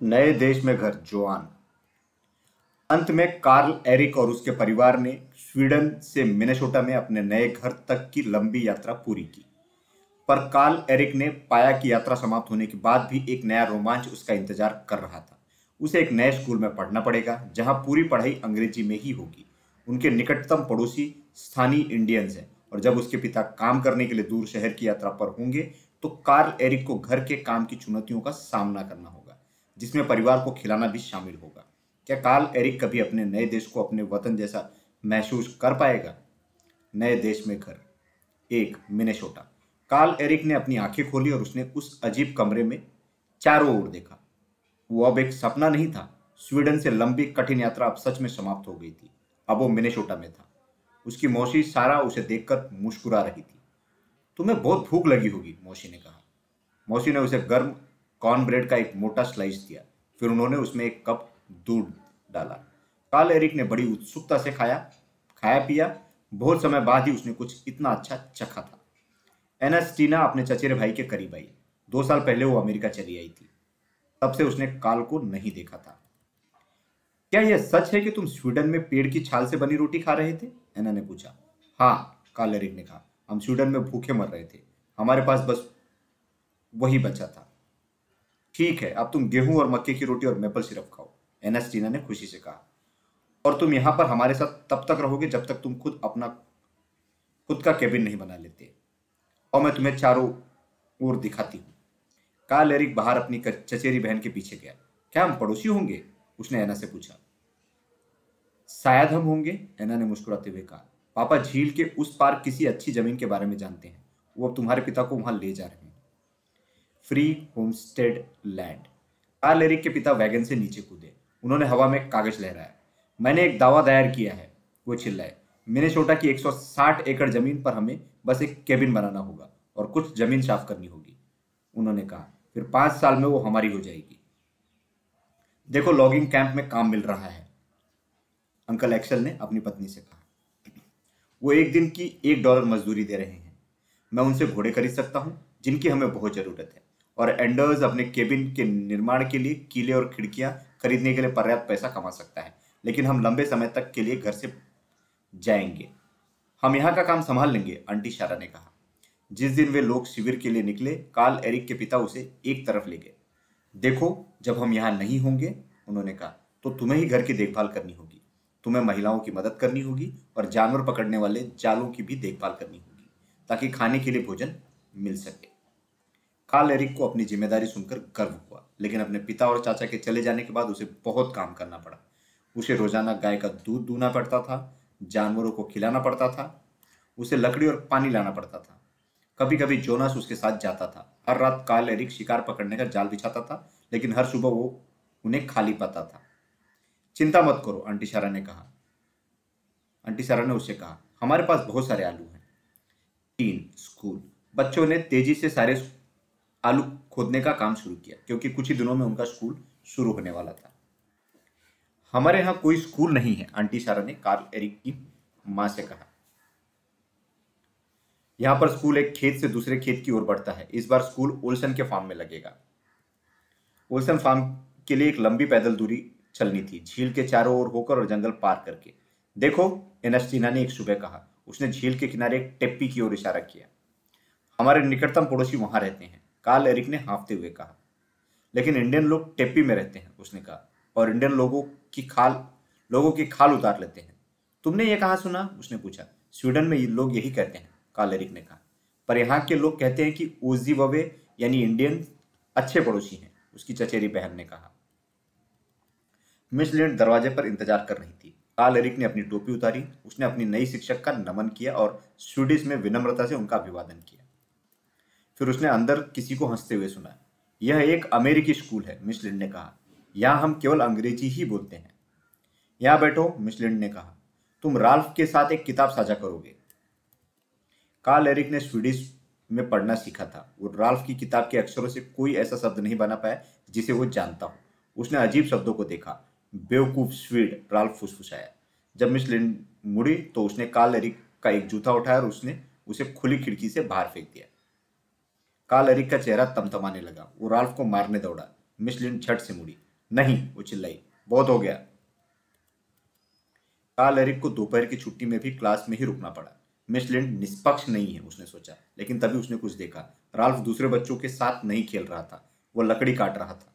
नए देश में घर जोआन अंत में कार्ल एरिक और उसके परिवार ने स्वीडन से मिनेसोटा में अपने नए घर तक की लंबी यात्रा पूरी की। पर कार्ल एरिक ने पाया कि यात्रा समाप्त होने के बाद भी एक नया रोमांच उसका इंतज़ार कर रहा था। उसे एक नए स्कूल में पढ़ना पड़ेगा, जहाँ पूरी पढ़ाई अंग्रेज़ी में ही होगी। उनके निकटतम पड़ोसी स्थानीय इंडियंस हैं और जब उसके पिता काम करने के लिए दूर शहर की यात्रा पर होंगे तो कार्ल एरिक को घर के काम की चुनौतियों का सामना करना होगा। जिसमें परिवार को खिलाना भी शामिल होगा। क्या कार्ल एरिक कभी अपने नए देश को अपने वतन जैसा महसूस कर पाएगा? नए देश में घर। एक, मिनेसोटा। कार्ल एरिक ने अपनी आँखें खोली और उसने उस अजीब कमरे में चारों ओर देखा। वो अब एक सपना नहीं था। स्वीडन से लंबी कठिन यात्रा अब सच में समाप्त हो गई थी। अब वो मिनेसोटा में था। उसकी मौसी सारा उसे देखकर मुस्कुरा रही थी। तुम्हें बहुत भूख लगी होगी, मौसी ने कहा। मौसी ने उसे गर्म कॉर्न ब्रेड का एक मोटा स्लाइस दिया। फिर उन्होंने उसमें एक कप दूध डाला। काल एरिक ने बड़ी उत्सुकता से खाया खाया पिया। बहुत समय बाद ही उसने कुछ इतना अच्छा चखा था। एनास्टीना अपने चचेरे भाई के करीब आई। दो साल पहले वो अमेरिका चली आई थी। तब से उसने काल को नहीं देखा था। क्या यह सच है कि तुम स्वीडन में पेड़ की छाल से बनी रोटी खा रहे थे? एना ने पूछा। हाँ काल एरिक ने कहा। हम स्वीडन में भूखे मर रहे थे। हमारे पास बस वही बचा था। ठीक है, अब तुम गेहूँ और मक्के की रोटी और मेपल सिरप खाओ। एनास्टीना ने खुशी से कहा। और तुम यहाँ पर हमारे साथ तब तक रहोगे जब तक तुम खुद अपना, खुद का केबिन नहीं बना लेते। और मैं तुम्हें चारों ओर दिखाती हूँ। काल एरिक बाहर अपनी चचेरी बहन के पीछे गया। क्या हम पड़ोसी होंगे? उसने एना से पूछा। शायद हम होंगे एना ने मुस्कुराते हुए कहा। पापा, झील के उस पार किसी अच्छी ज़मीन के बारे में जानते हैं। वो अब तुम्हारे पिता को वहाँ ले जा रहे हैं। Free homestead land Carl Erik के पिता वैगन से नीचे कूदे। उन्होंने हवा में कागज़ लहराया। मैंने एक दावा दायर किया है। वो चिल्लाए। मैंने छोटा की 160 एकड़ ज़मीन पर हमें बस एक केबिन बनाना होगा और कुछ ज़मीन साफ़ करनी होगी। उन्होंने कहा, फिर पाँच साल में वो हमारी हो जाएगी। देखो लॉगिंग कैंप में काम मिल रहा है। अंकल एक्सल ने अपनी पत्नी से कहा। वो एक दिन की एक डॉलर मजदूरी दे रहे हैं। मैं उनसे घोड़े खरीद सकता हूँ, जिनकी हमें बहुत ज़रूरत है। और एंडर्स अपने केबिन के निर्माण के लिए कीले और खिड़कियाँ खरीदने के लिए पर्याप्त पैसा कमा सकता है। लेकिन हम लंबे समय तक के लिए घर से जाएँगे। हम यहाँ का काम संभाल लेंगे, आंटी शारा ने कहा। जिस दिन वे लोग शिविर के लिए निकले काल एरिक के पिता उसे एक तरफ़ ले गए। देखो, जब हम यहाँ नहीं होंगे, उन्होंने कहा तो तुम्हें ही घर की देखभाल करनी होगी। तुम्हें महिलाओं की मदद करनी होगी और जानवर पकड़ने वाले जालों की भी देखभाल करनी होगी, ताकि खाने के लिए भोजन मिल सके। काल एरिक को अपनी ज़िम्मेदारी सुनकर गर्व हुआ, लेकिन अपने पिता और चाचा के चले जाने के बाद उसे बहुत काम करना पड़ा। उसे रोज़ाना गाय का दूध दूना पड़ता था, जानवरों को खिलाना पड़ता था, उसे लकड़ी और पानी लाना पड़ता था। कभी कभी जोनास उसके साथ जाता था। हर रात काल एरिक शिकार पकड़ने का जाल बिछाता था, लेकिन हर सुबह वो उन्हें खाली पाता था। चिंता मत करो, आंटी सारा ने कहा। आंटी सारा ने उससे कहा, हमारे पास बहुत सारे आलू हैं। तीन, स्कूल। बच्चों ने तेज़ी से सारे आलू खोदने का काम शुरू किया, क्योंकि कुछ ही दिनों में उनका स्कूल शुरू होने वाला था। हमारे यहाँ कोई स्कूल नहीं है, आंटी सारा ने कार्ल एरिक की माँ से कहा। यहाँ पर स्कूल एक खेत से दूसरे खेत की ओर बढ़ता है। इस बार स्कूल ओल्सन के फार्म में लगेगा। ओल्सन फार्म के लिए एक लंबी पैदल दूरी चलनी थी। झील के चारों ओर होकर और जंगल पार करके। देखो एनस्टीना ने एक सुबह कहा। उसने झील के किनारे एक टेप्पी की ओर इशारा किया। हमारे निकटतम पड़ोसी वहाँ रहते हैं। काल एरिक ने हाँफते हुए कहा। लेकिन इंडियन लोग टेपी में रहते हैं, उसने कहा। और इंडियन लोगों की खाल, लोगों की खाल उतार लेते हैं। तुमने ये कहा सुना? उसने पूछा। स्वीडन में लोग यही कहते हैं कालेरिक ने कहा। पर यहाँ के लोग कहते हैं कि ओजी ववे, यानी इंडियन, अच्छे पड़ोसी हैं, उसकी चचेरी बहन ने कहा। मिस लिंड दरवाजे पर इंतज़ार कर रही थी। काल एरिक ने अपनी टोपी उतारी, उसने अपनी नई शिक्षक का नमन किया और स्वीडिश में विनम्रता से उनका अभिवादन किया। फिर उसने अंदर किसी को हँसते हुए सुना, यह एक अमेरिकी स्कूल है मिस लिंड ने कहा। यहाँ हम केवल अंग्रेज़ी ही बोलते हैं। यहाँ बैठो मिस लिंड ने कहा। तुम राल्फ के साथ एक किताब साझा करोगे। कार्ल एरिक ने स्वीडिश में पढ़ना सीखा था। वो राल्फ की किताब के अक्षरों से कोई ऐसा शब्द नहीं बना पाया जिसे वो जानता हो। उसने अजीब शब्दों को देखा। बेवकूफ़ स्वीड, राल्फ फुसफुसाया। जब मिस लिंड मुड़ी तो उसने कार्ल एरिक का एक जूता उठाया और उसने उसे खुली खिड़की से बाहर फेंक दिया। कार्ल एरिक का चेहरा तमतमाने लगा वो राल्फ को मारने दौड़ा मिस लिंड झट से मुड़ी नहीं वो चिल्लाई बहुत हो गया काल एरिक को दोपहर की छुट्टी में भी क्लास में ही रुकना पड़ा मिस लिंड निष्पक्ष नहीं है उसने सोचा लेकिन तभी उसने कुछ देखा राल्फ दूसरे बच्चों के साथ नहीं खेल रहा था वो लकड़ी काट रहा था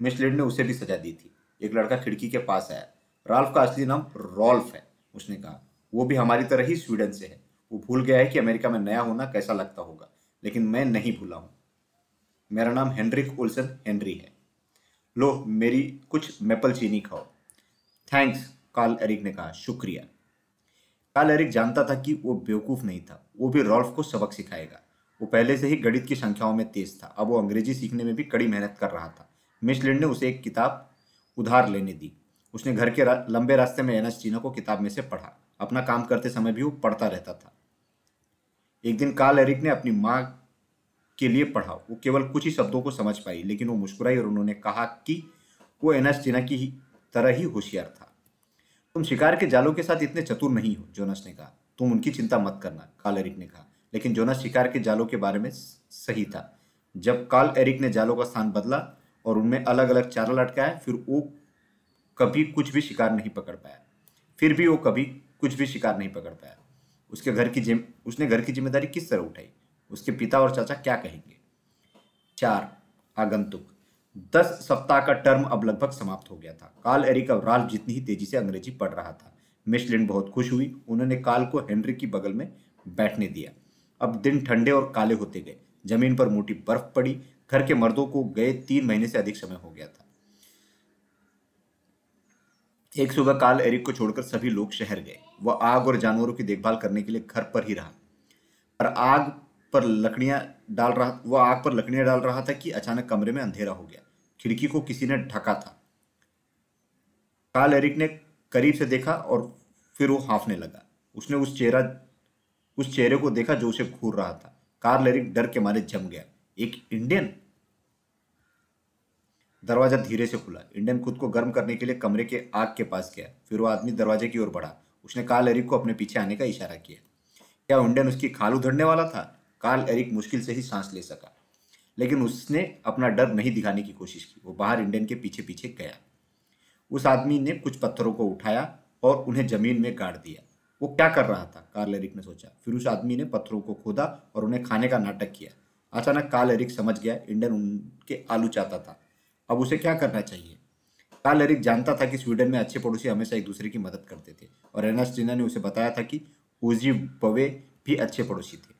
मिस लिंड ने उसे भी सजा दी थी एक लड़का खिड़की के पास आया राल्फ का असली नाम रॉल्फ है उसने कहा वो भी हमारी तरह ही स्वीडन से है वो भूल गया है कि अमेरिका में नया होना कैसा लगता होगा लेकिन मैं नहीं भूला हूँ। मेरा नाम हेनरिक ओल्सन हेनरी है। लो मेरी कुछ मेपल चीनी खाओ। थैंक्स कार्ल एरिक ने कहा। शुक्रिया। कार्ल एरिक जानता था कि वो बेवकूफ़ नहीं था। वो भी रॉल्फ को सबक सिखाएगा। वो पहले से ही गणित की संख्याओं में तेज था। अब वो अंग्रेज़ी सीखने में भी कड़ी मेहनत कर रहा था। मिस लिंड ने उसे एक किताब उधार लेने दी। उसने घर के रा, लंबे रास्ते में एनएस चीनो को किताब में से पढ़ा। अपना काम करते समय भी वो पढ़ता रहता था। एक दिन कार्ल एरिक ने अपनी माँ के लिए पढ़ा वो केवल कुछ ही शब्दों को समझ पाई, लेकिन वो मुस्कुराई और उन्होंने कहा कि वो एनएस चीना की तरह ही होशियार था। तुम शिकार के जालों के साथ इतने चतुर नहीं हो, जोनस ने कहा। तुम उनकी चिंता मत करना काल एरिक ने कहा। लेकिन जोनस शिकार के जालों के बारे में सही था। जब काल एरिक ने जालों का स्थान बदला और उनमें अलग अलग चारा लटकाया, फिर वो कभी कुछ भी शिकार नहीं पकड़ पाया। फिर भी वो कभी कुछ भी शिकार नहीं पकड़ पाया। उसके घर की जिम, उसने घर की ज़िम्मेदारी किस तरह उठाई? उसके पिता और चाचा क्या कहेंगे? चार, आगंतुक। दस सप्ताह का टर्म अब लगभग समाप्त हो गया था। काल एरिक अब राल्फ जितनी ही तेज़ी से अंग्रेज़ी पढ़ रहा था। मिशलिन बहुत खुश हुई। उन्होंने काल को हेनरी की बगल में बैठने दिया। अब दिन ठंडे और काले होते गए। ज़मीन पर मोटी बर्फ़ पड़ी। घर के मर्दों को गए तीन महीने से अधिक समय हो गया था। एक सुबह काल एरिक को छोड़कर सभी लोग शहर गए। वह आग और जानवरों की देखभाल करने के लिए घर पर ही रहा। पर आग पर लकड़ियाँ डाल रहा, वह आग पर लकड़ियाँ डाल रहा था कि अचानक कमरे में अंधेरा हो गया। खिड़की को किसी ने ढका था। काल एरिक ने करीब से देखा और फिर वो हाफने लगा। उसने उस चेहरा, उस चेहरे को देखा जो उसे घूर रहा था। कार्ल एरिक डर के मारे जम गया। एक इंडियन? दरवाज़ा धीरे से खुला। इंडियन खुद को गर्म करने के लिए कमरे के आग के पास गया। फिर वो आदमी दरवाजे की ओर बढ़ा। उसने कार्ल एरिक को अपने पीछे आने का इशारा किया। क्या इंडियन उसकी खाल उधड़ने वाला था? कार्ल एरिक मुश्किल से ही सांस ले सका। लेकिन उसने अपना डर नहीं दिखाने की कोशिश की। वो बाहर इंडियन के पीछे पीछे गया। उस आदमी ने कुछ पत्थरों को उठाया और उन्हें ज़मीन में गाड़ दिया। वो क्या कर रहा था? कार्ल एरिक ने सोचा। फिर उस आदमी ने पत्थरों को खोदा और उन्हें खाने का नाटक किया। अचानक कार्ल एरिक समझ गया। इंडियन उनके आलू चाहता था। अब उसे क्या करना चाहिए? कार्ल एरिक जानता था कि स्वीडन में अच्छे पड़ोसी हमेशा एक दूसरे की मदद करते थे और एनास्टीना ने उसे बताया था कि उजी पवे भी अच्छे पड़ोसी थे।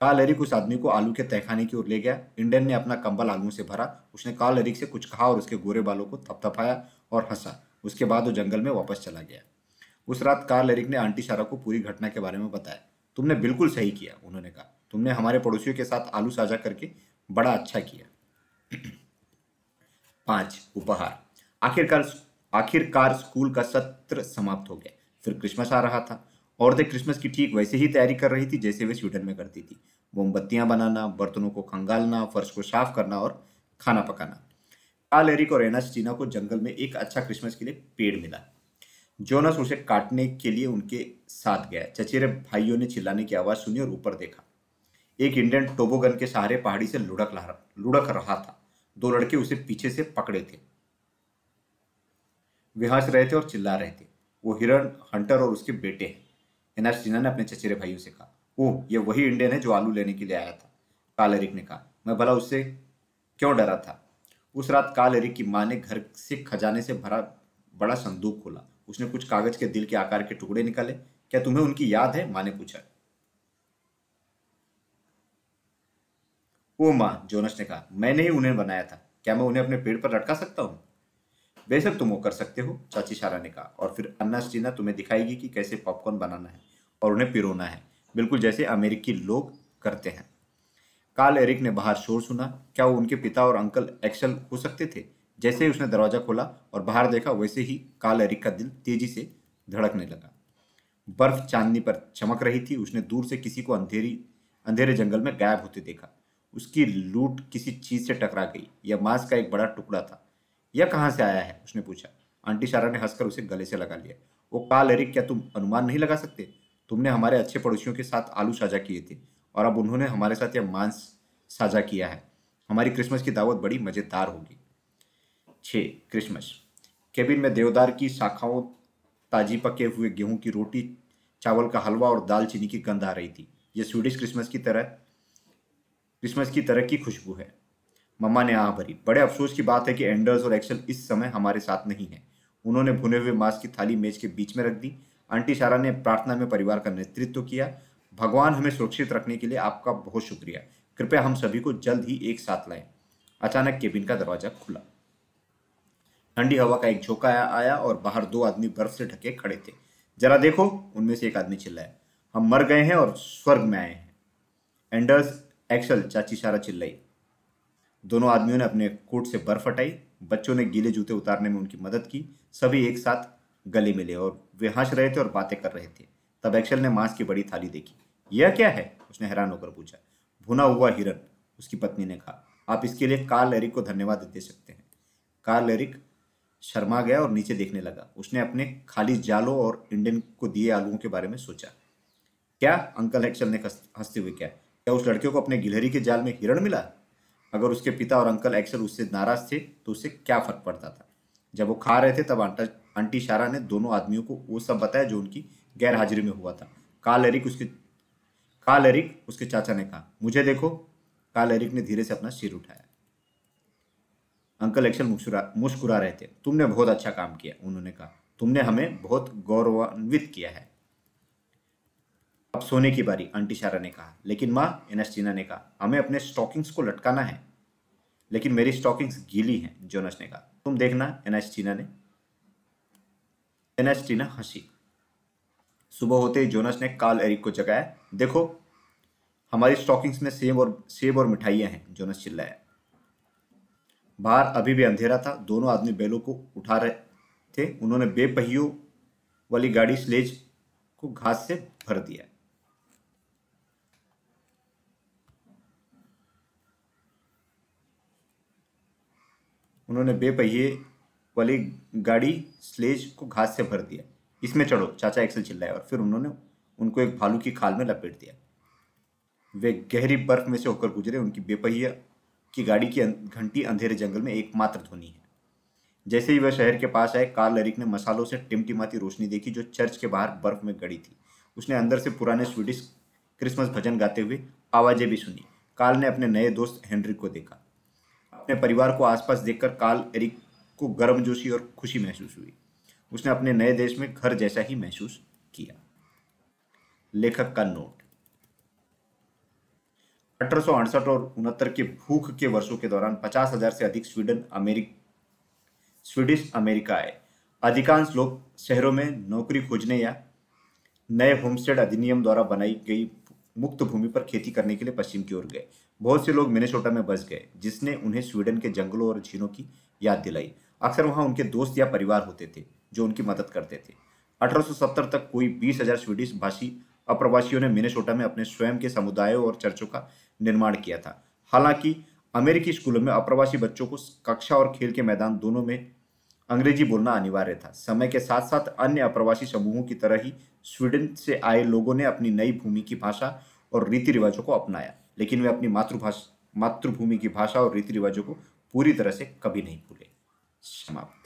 काल एरिक उस आदमी को आलू के तहखाने की ओर ले गया। इंडियन ने अपना कंबल आलू से भरा। उसने काल एरिक से कुछ कहा और उसके गोरे बालों को थपथपाया और हंसा। उसके बाद वो जंगल में वापस चला गया। उस रात कार्ल एरिक ने आंटी शारा को पूरी घटना के बारे में बताया। तुमने बिल्कुल सही किया, उन्होंने कहा। तुमने हमारे पड़ोसियों के साथ आलू साझा करके बड़ा अच्छा किया। पाँच, उपहार। आखिरकार आखिरकार स्कूल का सत्र समाप्त हो गया। फिर क्रिसमस आ रहा था औरतें क्रिसमस की ठीक वैसे ही तैयारी कर रही थी जैसे वे स्वीडन में करती थी। मोमबत्तियाँ बनाना, बर्तनों को खंगालना, फर्श को साफ़ करना और खाना पकाना। काल एरिक और एनस चीना को जंगल में एक अच्छा क्रिसमस के लिए पेड़ मिला। जोनस उसे काटने के लिए उनके साथ गया। चचेरे भाइयों ने चिल्लाने की आवाज़ सुनी और ऊपर देखा। एक इंडियन टोबोगन के सहारे पहाड़ी से लुढ़क लुढ़क रहा था। दो लड़के उसे पीछे से पकड़े थे। वे हंस रहे थे और चिल्ला रहे थे। वो हिरण, हंटर और उसके बेटे हैं। एनएस जिना ने अपने चचेरे भाइयों से कहा, ओह, ये वही इंडियन है जो आलू लेने के लिए आया था। काल एरिक ने कहा, मैं भला उससे क्यों डरा था? उस रात काल एरिक की माँ ने घर से खजाने से भरा बड़ा संदूक खोला। उसने कुछ कागज़ के दिल के आकार के टुकड़े निकाले। क्या तुम्हें उनकी याद है? माँ ने पूछा। ओ माँ, जोनस ने कहा, मैंने ही उन्हें बनाया था। क्या मैं उन्हें अपने पेड़ पर लटका सकता हूँ? बेशक तुम वो कर सकते हो, चाची शारा ने कहा, और फिर अन्ना स्टीना तुम्हें दिखाएगी कि कैसे पॉपकॉर्न बनाना है और उन्हें पिरोना है, बिल्कुल जैसे अमेरिकी लोग करते हैं। काल एरिक ने बाहर शोर सुना, क्या वो उनके पिता और अंकल एक्सल हो सकते थे? जैसे ही उसने दरवाज़ा खोला और बाहर देखा, वैसे ही काल एरिक का दिल तेज़ी से धड़कने लगा। बर्फ़ चांदनी पर चमक रही थी, उसने दूर से किसी को अंधेरी, अंधेरे जंगल में गायब होते देखा। उसकी लूट किसी चीज़ से टकरा गई। यह मांस का एक बड़ा टुकड़ा था। यह कहाँ से आया है? उसने पूछा। आंटी सारा ने हंसकर उसे गले से लगा लिया। वो काल एरिक, क्या तुम अनुमान नहीं लगा सकते? तुमने हमारे अच्छे पड़ोसियों के साथ आलू साझा किए थे, और अब उन्होंने हमारे साथ यह मांस साझा किया है। हमारी क्रिसमस की दावत बड़ी मज़ेदार होगी। छः, क्रिसमस। केबिन में देवदार की शाखाओं ताजी पके हुए गेहूँ की रोटी, चावल का हलवा और दालचीनी की गंध आ रही थी। यह स्वीडिश क्रिसमस की तरह क्रिसमस की तरह की खुशबू है। मम्मा ने आह भरी। बड़े अफसोस की बात है कि एंडर्स और एक्सेल इस समय हमारे साथ नहीं है। उन्होंने भुने हुए मांस की थाली मेज के बीच में रख दी। आंटी शारा ने प्रार्थना में परिवार का नेतृत्व किया। भगवान हमें सुरक्षित रखने के लिए आपका बहुत शुक्रिया। कृपया हम सभी को जल्द ही एक साथ लाएँ। अचानक केबिन का दरवाज़ा खुला। ठंडी हवा का एक झोंका आया और बाहर दो आदमी बर्फ़ से ढके खड़े थे। जरा देखो, उनमें से एक आदमी चिल्लाया। हम मर गए हैं और स्वर्ग में आए हैं। एंडर्स एक्सल, चाची सारा चिल्लाई। दोनों आदमियों ने अपने कोट से बर्फ़ हटाई। बच्चों ने गीले जूते उतारने में उनकी मदद की। सभी एक साथ गले मिले और वे हंस रहे थे और बातें कर रहे थे। तब एक्सल ने मांस की बड़ी थाली देखी। यह क्या है? उसने हैरान होकर पूछा। भुना हुआ हिरन, उसकी पत्नी ने कहा। आप इसके लिए कार्ल एरिक को धन्यवाद दे सकते हैं। कार्ल एरिक शर्मा गया और नीचे देखने लगा। उसने अपने खाली जालों और इंडियन को दिए आलुओं के बारे में सोचा। क्या, अंकल एक्सल ने हँसते हुए क्या? क्या उस लड़के को अपने गिलहरी के जाल में हिरण मिला? अगर उसके पिता और अंकल एक्सल उससे नाराज़ थे तो उससे क्या फ़र्क पड़ता था? जब वो खा रहे थे, तब आंटा, आंटी शारा ने दोनों आदमियों को वो सब बताया जो उनकी गैर हाजिरी में हुआ था। काल एरिक उसके, काल एरिक उसके चाचा ने कहा, मुझे देखो। काल एरिक ने धीरे से अपना सिर उठाया। अंकल मुस्कुरा मुस्कुरा रहे थे, तुमने बहुत अच्छा काम किया, उन्होंने कहा। तुमने हमें बहुत गौरवान्वित किया है। अब सोने की बारी, आंटी शारा ने कहा। लेकिन माँ एनएसटीना ने कहा, हमें अपने स्टॉकिंग्स को लटकाना है। लेकिन मेरी स्टॉकिंग्स गीली हैं, जोनस ने कहा। तुम देखना एनएसटीना ने। एनएसटीना हँसी। सुबह होते ही जोनस ने काल एरिक को जगाया। देखो, हमारी स्टॉकिंग्स में सेब और सेब और मिठाइयाँ हैं, जोनस चिल्लाया। बाहर अभी भी अंधेरा था, दोनों आदमी बैलों को उठा रहे थे। उन्होंने बेपहियों वाली गाड़ी स्लेज को घास से भर दिया। उन्होंने बेपहिए वाली गाड़ी स्लेज को घास से भर दिया। इसमें चढ़ो, चाचा एक्सल चिल्लाया और फिर उन्होंने उनको एक भालू की खाल में लपेट दिया। वे गहरी बर्फ़ में से होकर गुजरे। उनकी बेपहिया की गाड़ी की घंटी अंधेरे जंगल में एकमात्र ध्वनि है। जैसे ही वह शहर के पास आए कार्ल लरिक ने मसालों से टिमटिमाती रोशनी देखी जो चर्च के बाहर बर्फ़ में गड़ी थी। उसने अंदर से पुराने स्वीडिश क्रिसमस भजन गाते हुए आवाज़ें भी सुनी। कार्ल ने अपने नए दोस्त हेनरिक को देखा। अपने परिवार को आसपास देखकर कार्ल एरिक को गर्मजोशी और खुशी महसूस हुई। उसने अपने नए देश में घर जैसा ही महसूस किया। लेखक का नोट। अठारह और उनहत्तर के भूख के वर्षों के दौरान पचास हज़ार से अधिक स्वीडन अमेरिक, स्वीडिश अमेरिका आए। अधिकांश लोग शहरों में नौकरी खोजने या नए होमस्टेड अधिनियम द्वारा बनाई गई मुक्त भूमि पर खेती करने के लिए पश्चिम की ओर गए। बहुत से लोग मिनेसोटा में बस गए, जिसने उन्हें स्वीडन के जंगलों और झीलों की याद दिलाई। अक्सर वहाँ उनके दोस्त या परिवार होते थे, जो उनकी मदद करते थे। 1870 तक कोई बीस हज़ार स्वीडिश भाषी अप्रवासियों ने मिनेसोटा में अपने स्वयं के समुदायों और चर्चों का निर्माण किया था। हालाँकि, अमेरिकी स्कूलों में अप्रवासी बच्चों को कक्षा और खेल के मैदान दोनों में अंग्रेज़ी बोलना अनिवार्य था। समय के साथ साथ अन्य अप्रवासी समूहों की तरह ही स्वीडन से आए लोगों ने अपनी नई भूमि की भाषा और रीति रिवाजों को अपनाया, लेकिन वे अपनी मातृभाषा, मातृभूमि की भाषा और रीति रिवाजों को पूरी तरह से कभी नहीं भूले। समाप्त।